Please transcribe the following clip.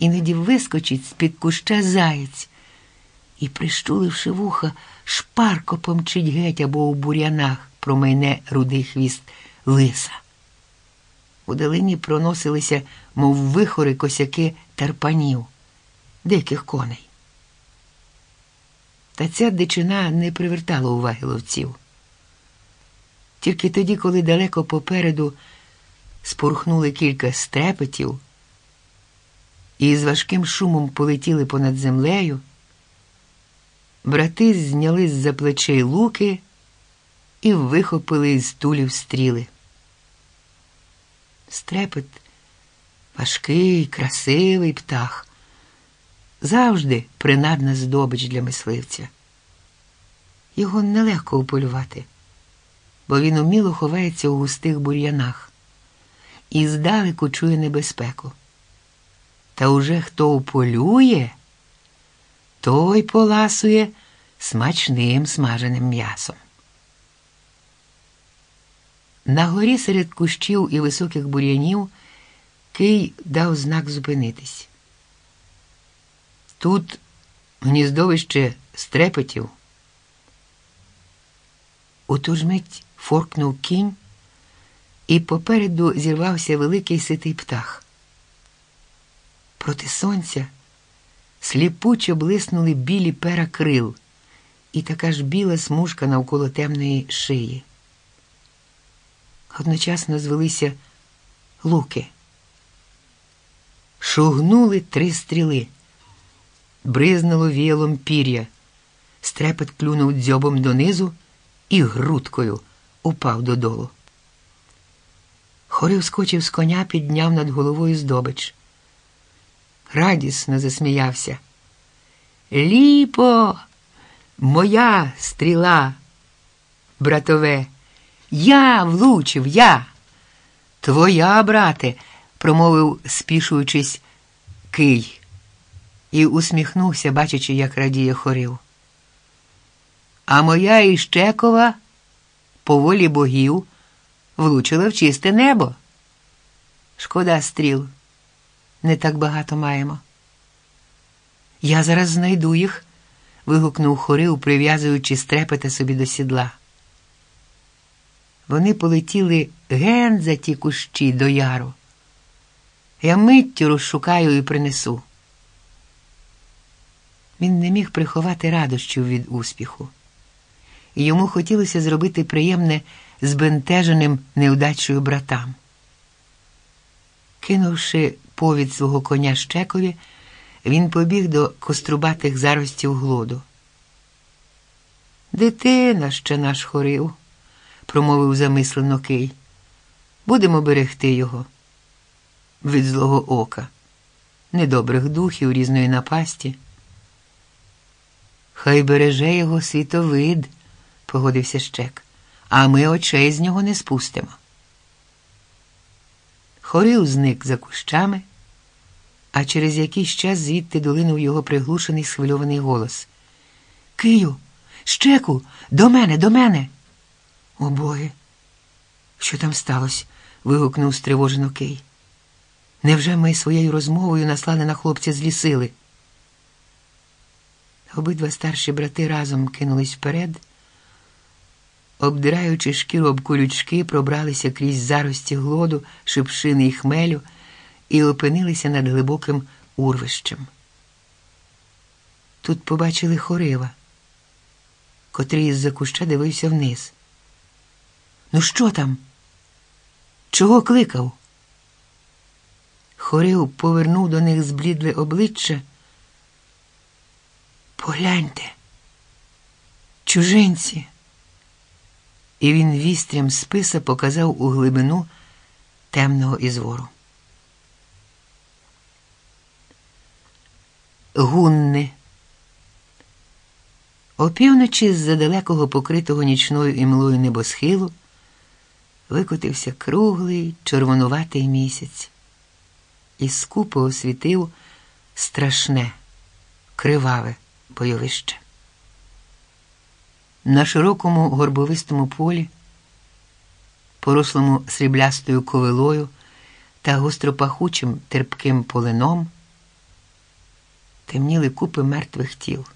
іноді вискочить з-під куща заєць і, прищуливши вуха, шпарко помчить геть або у бур'янах промайне рудий хвіст лиса. У долині проносилися, мов вихори косяки терпанів, диких коней. Та ця дичина не привертала уваги ловців. Тільки тоді, коли далеко попереду спорхнули кілька стрепетів і з важким шумом полетіли понад землею, брати зняли з за плечей луки і вихопили із тулів стріли. Стрепет важкий, красивий птах, завжди принадна здобич для мисливця. Його нелегко уполювати, бо він уміло ховається у густих бур'янах і здалеку чує небезпеку. Та уже хто уполює, той поласує смачним смаженим м'ясом. На горі серед кущів і високих бур'янів Кий дав знак зупинитись. Тут гніздовище стрепетів. У ту ж мить форкнув кінь, і попереду зірвався великий ситий птах. Проти сонця сліпучо блиснули білі пера крил і така ж біла смужка навколо темної шиї. Одночасно звелися луки. Шугнули три стріли, бризнуло віялом пір'я, стрепет клюнув дзьобом донизу і грудкою упав додолу. Хорив скочив з коня, підняв над головою здобич. Радісно засміявся. Ліпо, моя стріла, братове, я влучив, я. Твоя, брате, промовив, спішуючись, кий, і усміхнувся, бачачи, як радіє хорив. А моя Іщекова, по волі богів, влучила в чисте небо. Шкода стріл, не так багато маємо. Я зараз знайду їх, вигукнув хорив, прив'язуючи стрепета собі до сідла. Вони полетіли ген за ті кущі до яру. Я миттю розшукаю і принесу. Він не міг приховати радощів від успіху, і йому хотілося зробити приємне збентеженим неудачею братам. Кинувши повід свого коня щекові, він побіг до кострубатих заростів глоду. Дитина ще наш хорив, промовив замислено Кий. Будемо берегти його від злого ока, недобрих духів різної напасті. Хай береже його світовид, погодився щек, а ми очей з нього не спустимо. Хорив зник за кущами, а через якийсь час звідти долинув його приглушений схвильований голос. Кию, щеку, до мене, до мене. О боги, що там сталося? вигукнув стривожено Кий. Невже ми своєю розмовою наслали на хлопця злі сили? Обидва старші брати разом кинулись вперед, обдираючи шкіру об колючки, пробралися крізь зарості глоду, шипшини і хмелю і опинилися над глибоким урвищем. Тут побачили хорива, котрий із-за куща дивився вниз. Ну, що там? Чого кликав? Хорив повернув до них зблідле обличчя. Погляньте, чужинці. І він вістрям списа показав у глибину темного ізвору. Гунни. Опівночі з-за далекого покритого нічною імлою небосхилу викотився круглий червонуватий місяць і скупо освітив страшне, криваве бойовище. На широкому горбовистому полі, порослому сріблястою ковилою та гостропахучим терпким полином, темніли купи мертвих тіл.